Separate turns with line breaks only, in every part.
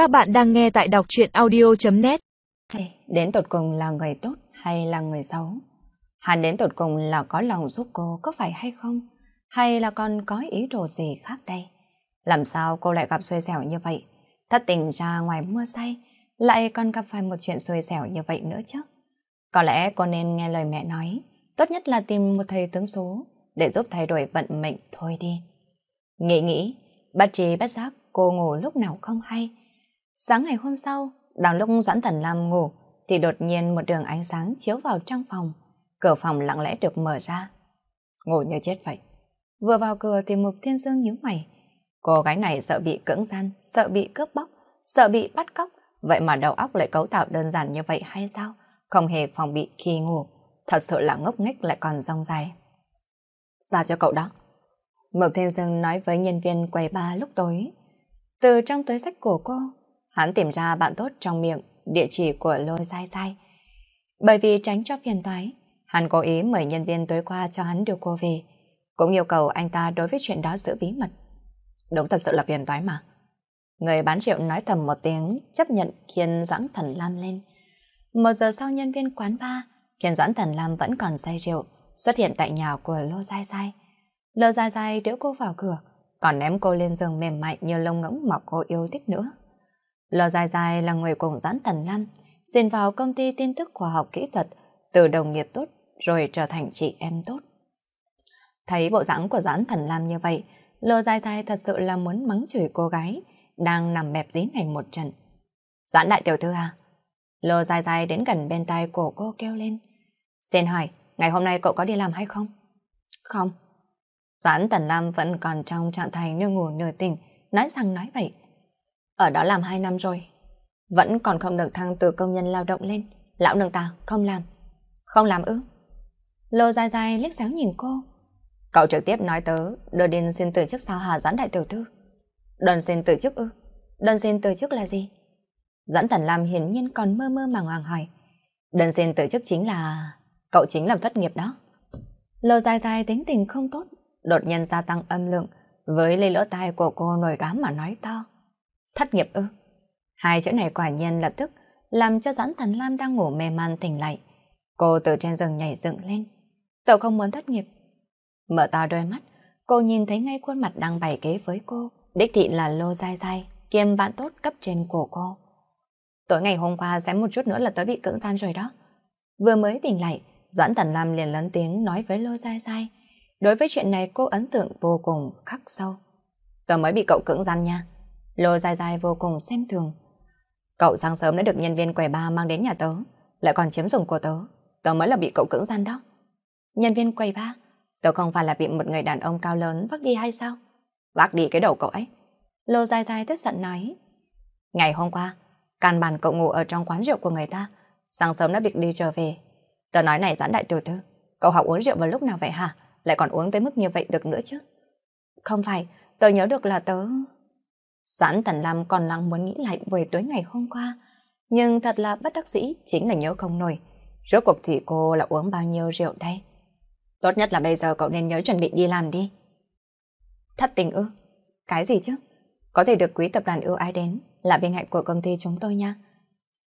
Các bạn đang nghe tại đọc chuyện audio.net
đến tột cùng là người tốt hay là người xấu? Hắn đến tột cùng là có lòng giúp cô có phải hay không? Hay là còn có ý đồ gì khác đây? Làm sao cô lại gặp xui xẻo như vậy? Thất tình ra ngoài mưa say, lại còn gặp phải một chuyện xui xẻo như vậy nữa chứ? Có lẽ cô nên nghe lời mẹ nói, tốt nhất là tìm một thầy tướng số để giúp thay đổi vận mệnh thôi đi. Nghĩ nghĩ, bất trí bất giác cô ngủ lúc nào không hay. Sáng ngày hôm sau, đang lúc Doãn Thần Lam ngủ, thì đột nhiên một đường ánh sáng chiếu vào trong phòng. Cửa phòng lặng lẽ được mở ra. Ngủ như chết vậy. Vừa vào cửa thì Mục Thiên Dương nhíu mày. Cô gái này sợ bị cưỡng gian, sợ bị cướp bóc, sợ bị bắt cóc. Vậy mà đầu óc lại cấu tạo đơn giản như vậy hay sao? Không hề phòng bị khi ngủ. Thật sự là ngốc nghếch lại còn rong dài. Giao cho cậu đó. Mục Thiên Dương nói với nhân viên quầy ba lúc tối. Từ trong túi sách của cô, hắn tìm ra bạn tốt trong miệng, địa chỉ của lôi dai dai. Bởi vì tránh cho phiền toái, hắn cố ý mời nhân viên tối qua cho hắn đưa cô về, cũng yêu cầu anh ta đối với chuyện đó giữ bí mật. Đúng thật sự là phiền toái mà. Người bán rượu nói thầm một tiếng, chấp nhận khiến Doãn Thần Lam lên. Một giờ sau nhân viên quán bar, khiến Doãn Thần Lam vẫn còn say rượu, xuất hiện tại nhà của Lô Dai Dai. Lô Dai Dai đỡ cô vào cửa, còn ném cô lên giường mềm mại như lông ngỗng mà cô yêu thích nữa. Lô Dài Dài là người cùng Doãn Thần Lam, xin vào công ty tin tức khoa học kỹ thuật, từ đồng nghiệp tốt rồi trở thành chị em tốt. Thấy bộ dáng của Doãn Thần Lam như vậy, Lô Dài Dài thật sự là muốn mắng chửi cô gái, đang nằm bẹp dí này một trận. Doãn đại tiểu thư à? Lô Dài Dài đến gần bên tai cổ cô kêu lên. Xin hỏi, ngày hôm nay cậu có đi làm hay không? Không. Doãn Tần Lam vẫn còn trong trạng thái nửa ngủ nửa tỉnh, nói rằng nói vậy. Ở đó làm 2 năm rồi. Vẫn còn không được thăng từ công nhân lao động lên. Lão nương ta không làm. Không làm ư? Lô dài dài liếc xéo nhìn cô. Cậu trực tiếp nói tớ đưa điên xin từ chức sao hà giãn đại tiểu thư. Đơn xin từ chức ư? Đơn xin từ chức là gì? Dẫn Tần Lam hiển nhiên còn mơ mơ màng hoàng hỏi. Đơn xin từ chức chính là... Cậu chính là thất nghiệp đó. Lô dài dài tính tình không tốt, đột nhiên gia tăng âm lượng, với lê lỗ tai của cô nổi đoán mà nói to. Thất nghiệp ư? Hai chữ này quả nhiên lập tức làm cho Doãn Thần Lam đang ngủ mê man tỉnh lại. Cô từ trên giường nhảy dựng lên. Cậu không muốn thất nghiệp. Mở to đôi mắt, cô nhìn thấy ngay khuôn mặt đang bày kế với cô. Đích thị là lô dai dai, kiêm bạn tốt cấp trên của cô. Tối ngày hôm qua sẽ một chút nữa là tớ bị cưỡng gian rồi đó. Vừa mới tỉnh lại, Doãn Thần Lam liền lớn tiếng nói với lô dai dai. Đối với chuyện này cô ấn tượng vô cùng khắc sâu. Tớ mới bị cậu cưỡng gian nha. Lô dài dài vô cùng xem thường. Cậu sáng sớm đã được nhân viên quầy ba mang đến nhà tớ, lại còn chiếm dùng của tớ. Tớ mới là bị cậu cưỡng gian đó. Nhân viên quầy ba, tớ không phải là bị một người đàn ông cao lớn vác đi hay sao? Vác đi cái đầu cậu ấy. Lô dài dài tức giận nói. Ngày hôm qua, căn bản cậu ngủ ở trong quán rượu của người ta, sáng sớm đã bị đi trở về. Tớ nói này giãn đại tiểu thư, cậu học uống rượu vào lúc nào vậy hả? Lại còn uống tới mức như vậy được nữa chứ? Không phải, tớ nhớ được là tớ... Doãn Tần Lam còn lặng muốn nghĩ lại buổi tối ngày hôm qua, nhưng thật là bất đắc dĩ chính là nhớ không nổi. Rốt cuộc thì cô là uống bao nhiêu rượu đây? Tốt nhất là bây giờ cậu nên nhớ chuẩn bị đi làm đi. Thất tình ư? Cái gì chứ? Có thể được quý tập đoàn ưu ái đến là vinh hạnh của công ty chúng tôi nha.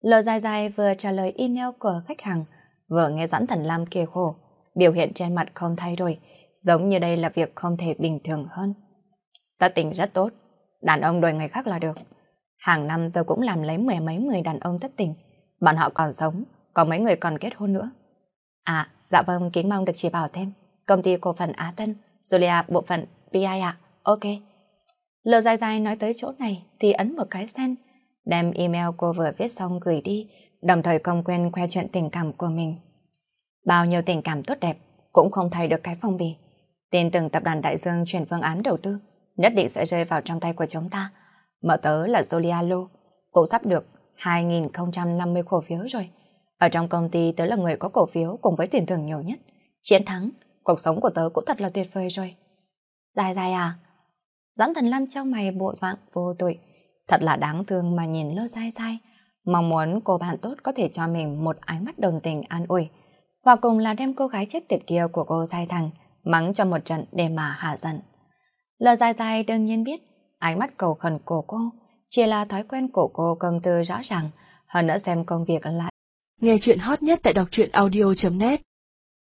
Lờ dài dài vừa trả lời email của khách hàng, vừa nghe Doãn Thần Lam kêu khổ, biểu hiện trên mặt không thay đổi, giống như đây là việc không thể bình thường hơn. Thất tình rất tốt, đàn ông đòi người khác là được. Hàng năm tôi cũng làm lấy mười mấy người đàn ông thất tình. Bọn họ còn sống, có mấy người còn kết hôn nữa. À, dạ vâng, kính mong được chỉ bảo thêm. Công ty cổ phần Á Tân, Julia bộ phận PI ạ, ok. Lờ dài dài nói tới chỗ này thì ấn một cái sen, đem email cô vừa viết xong gửi đi, đồng thời không quên khoe chuyện tình cảm của mình. Bao nhiêu tình cảm tốt đẹp cũng không thay được cái phong bì. Tin từng tập đoàn Đại Dương chuyển phương án đầu tư, nhất định sẽ rơi vào trong tay của chúng ta. Mở tớ là Zolialo, cũng sắp được 2.050 cổ phiếu rồi. Ở trong công ty tớ là người có cổ phiếu cùng với tiền thưởng nhiều nhất. Chiến thắng, cuộc sống của tớ cũng thật là tuyệt vời rồi. Dài dài à? Doãn thần Lam trong mày bộ dạng vô tội. Thật là đáng thương mà nhìn lơ dai dai. Mong muốn cô bạn tốt có thể cho mình một ánh mắt đồng tình an ủi. hoặc cùng là đem cô gái chết tiệt kia của cô dai thằng mắng cho một trận để mà hạ giận. Lờ dài dài đương nhiên biết, ánh mắt cầu khẩn của cô Chỉ là thói quen của cô cầm tư rõ ràng, hơn nữa xem công việc là...
Nghe chuyện hot nhất tại đọc truyện audio.net